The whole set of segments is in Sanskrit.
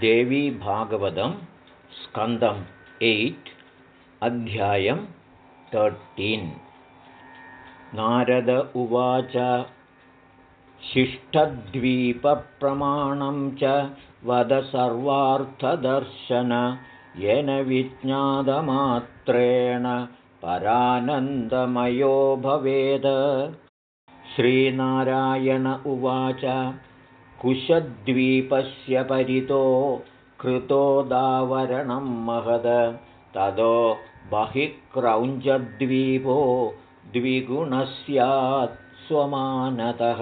देवीभागवतं स्कन्दम् एय्ट् अध्यायं तर्टीन् नारद उवाच शिष्टद्वीपप्रमाणं च वद सर्वार्थदर्शन येन विज्ञातमात्रेण परानन्दमयो भवेद. श्रीनारायण उवाच कुशद्वीपस्य परितो कृतोदावरणं महद। ततो बहिः क्रौञ्चद्वीपो द्विगुणः स्यात् स्वमानतः।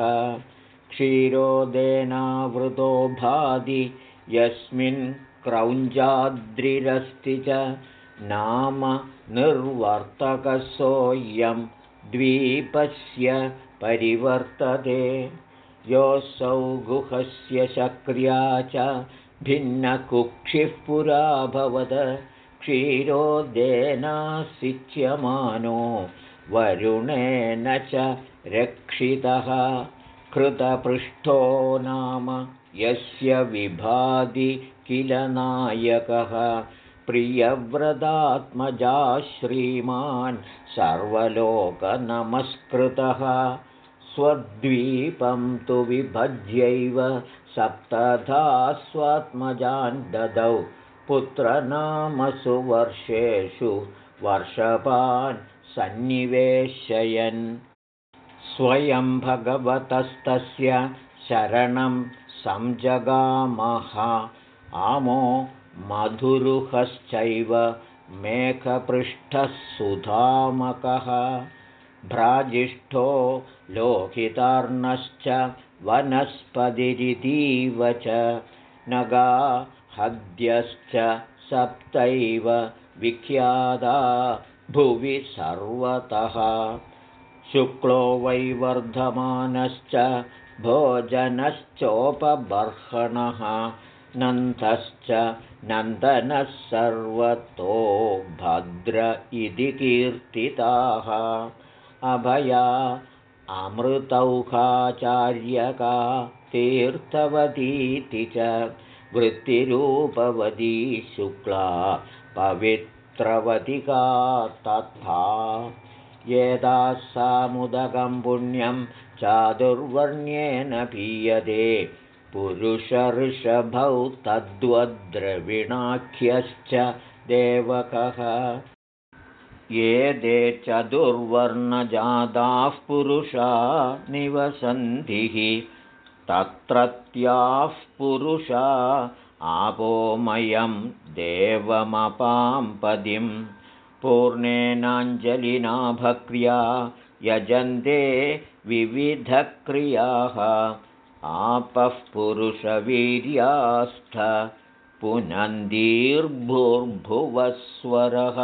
क्षीरोदेनावृतो भाति यस्मिन् क्रौञ्जाद्रिरस्ति च नाम निर्वर्तकसोऽयं द्वीपस्य परिवर्तते योऽसौ गुहस्य शक्र्या च भिन्नकुक्षिः पुराभवद क्षीरोदेनासिच्यमानो वरुणेन च रक्षितः। कृतपृष्ठो नाम यस्य विभाति किल नायकः। प्रियव्रतात्मजा श्रीमान् सर्वलोकनमस्कृतः स्वद्वीपं तु विभज्यैव सप्तधा स्वात्मजान् ददौ पुत्रनामसु वर्षेषु वर्षपान् सन्निवेशयन्। स्वयं भगवतस्तस्य शरणं संजगामः आमो मधुरुहश्चैव मेघपृष्ठः सुधामकः भ्राजिष्ठो लोहितार्णश्च वनस्पतिरितीव च नगा हद्यश्च सप्तैव विख्याता भुवि सर्वतः। शुक्लो वैवर्धमानश्च भोजनश्चोपबर्हणः नन्दश्च नन्दनः सर्वतो भद्र इति कीर्तिताः अभया अमृतौखाचार्यका तीर्थवतीति च वृत्तिरूपवती शुक्ला पवित्रवतिका तथा सामुदकं पुण्यं चादुर्वर्ण्येन पीयते पुरुषऋषभौ तद्वद्रविणाख्यश्च देवकः ये ते चतुर्वर्णजाताः पुरुषा निवसन्तिः तत्रत्याः पुरुषा आपोमयं देवमपां पूर्णेनाञ्जलिना भक्र्या यजन्ते विविधक्रियाः। आपः पुरुषवीर्यास्थ पुनन्दीर्भुर्भुवस्वरः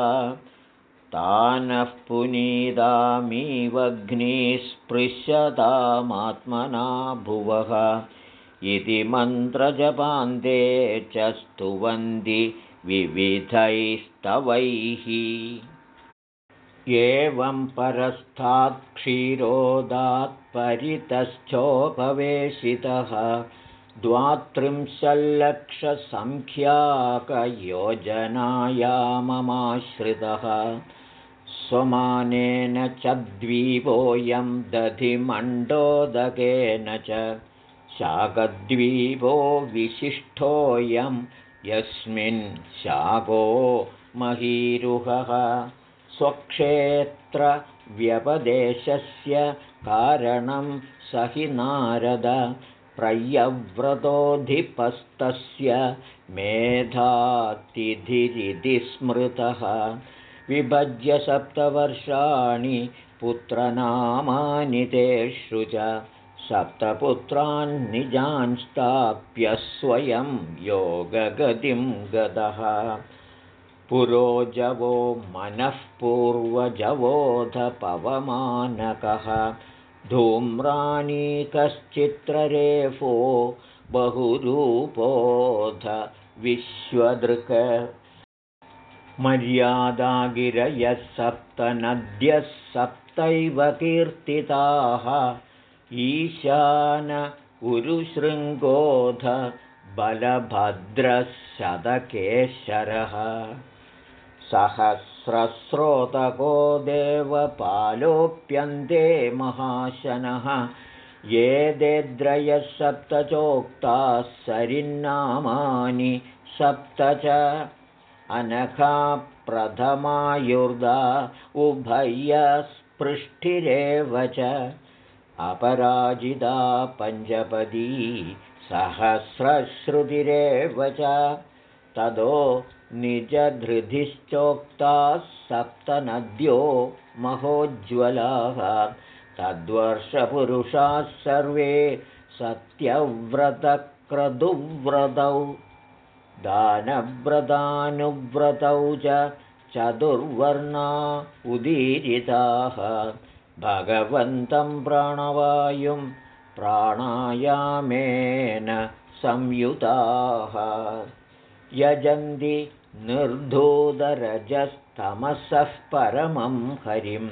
तानः पुनीदामीवग्निस्पृश्यतामात्मना भुवः। इति मन्त्रजपान्ते च स्तुवन्ति विविधैस्तवैः। एवं परितश्चोपवेशितः। द्वात्रिंशल्लक्षसङ्ख्याकयोजनायाममाश्रितः स्वमानेन च द्वीपोऽयं दधिमण्डोदकेन च शाकद्वीपो विशिष्टोऽयं यस्मिन् शाको महीरुहः। स्वक्षेत्रव्यपदेशस्य कारणं स हि नारद प्रयव्रतोऽधिपस्तस्य मेधातिथिरिति स्मृतः विभज्य सप्तवर्षाणि पुत्रनामानि तेषु च सप्तपुत्रान्निजांस्ताप्य स्वयं योगगतिं गतः। पुरोजवो मनःपूर्वजवोधपवमानकः धूम्राणीकश्चित्ररेफो बहुरूपोऽध विश्वदृक् मर्यादागिरयः सप्तनद्यः सप्तैव कीर्तिताः। ईशान उरुशृङ्गोध बलभद्रशतकेशरः। सहस्रस्रोतको देवपालोऽप्यन्ते महाशनः। ये देद्रयः सप्तचोक्ताः सरिन्नामानि सप्त च अनघा प्रथमायुर्दा उभयस्पृष्टिरेव च अपराजिता पञ्चपदी सहस्रश्रुतिरेव च तदो निजधृतिश्चोक्ताः सप्तनद्यो महोज्ज्वलाः तद्वर्षपुरुषाः सर्वे सत्यव्रतक्रतुव्रतौ दानव्रतानुव्रतौ च चतुर्वर्णा उदीरिताः। भगवन्तं प्राणवायुं प्राणायामेन संयुताः। यजन्ति निर्धूतरजस्तमसः परमं हरिम्।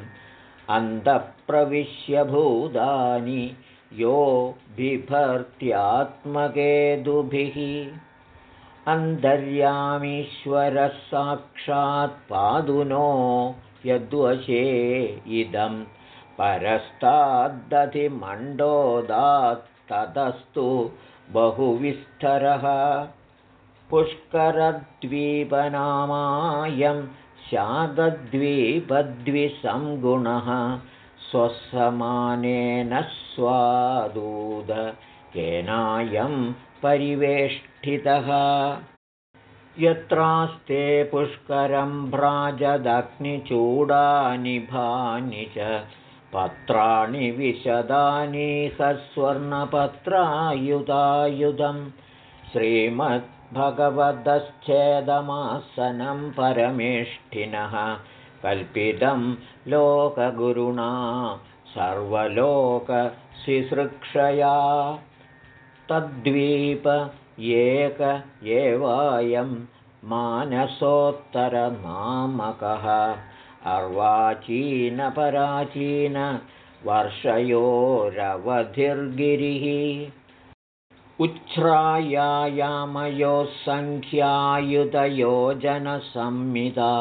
अन्तःप्रविश्य भूतानि यो बिभर्त्यात्मकेतुभिः अन्तर्यामीश्वरः साक्षात् पादुनो यद्वशे इदं परस्ताद्दधिमण्डोदात्ततस्तु बहुविस्तरः। पुष्करद्वीपनामायं शागद्वीपद्विसंगुणः स्वसमानेन स्वादूद केनायं परिवेष्टितः। यत्रास्ते पुष्करं भ्राजदग्निचूडानि च पत्राणि विशदानि सस्वर्णपत्रायुधायुधं। श्रीमद्भगवतश्चेदमासनं परमेष्ठिनः कल्पितं लोकगुरुणा सर्वलोकशिसृक्षया तद्वीप एक एवायं मानसोत्तरनामकः। अर्वाचीनपराचीनवर्षयोरवधिर्गिरिः उच्छ्रायायामयोः सङ्ख्यायुतयोजनसंमिता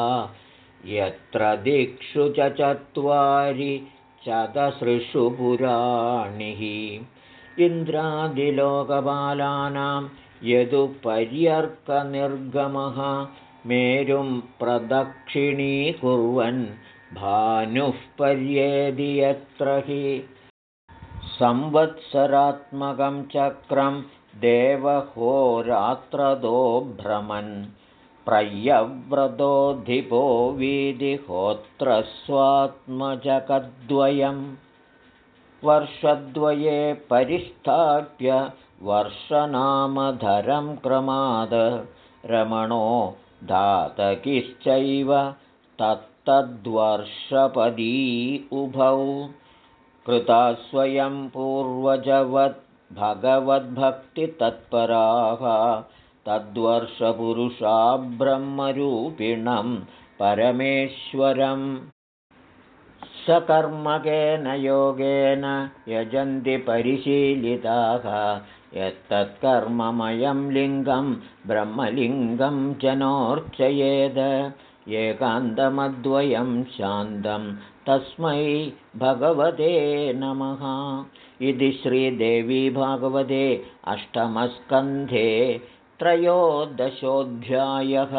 यत्र दिक्षु च चत्वारि चतसृषु पुराणिः इन्द्रादिलोकपालानां यदुपर्यर्कनिर्गमः मेरुं प्रदक्षिणीकुर्वन् भानुः पर्येदि यत्र हि संवत्सरात्मकं चक्रं देवहोरात्रदो भ्रमन् प्रयव्रतोऽधिपो वीदिहोत्रस्वात्मजगद्वयम् वर्षद्वये परिस्थाप्य वर्षनामधरं क्रमाद। रमणो धातकिश्चैव तत्तद्वर्षपदी उभौ। कृता स्वयं पूर्वजवद्भगवद्भक्तितत्पराः तद्वर्षपुरुषा ब्रह्मरूपिणं परमेश्वरम् सकर्मकेन योगेन यजन्ति परिशीलिताः। यत्तत्कर्ममयं लिङ्गं ब्रह्मलिङ्गं जनोर्चयेद एकान्तमद्वयं शान्तं तस्मै भगवते नमः। इति श्रीदेवी भागवते अष्टमस्कन्धे त्रयोदशोऽध्यायः